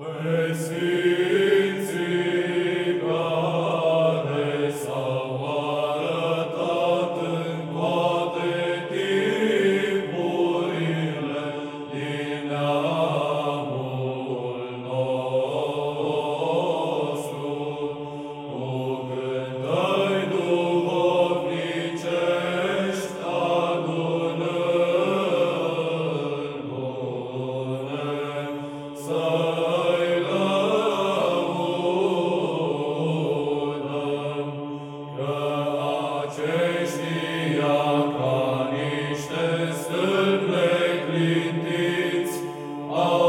et si Oh.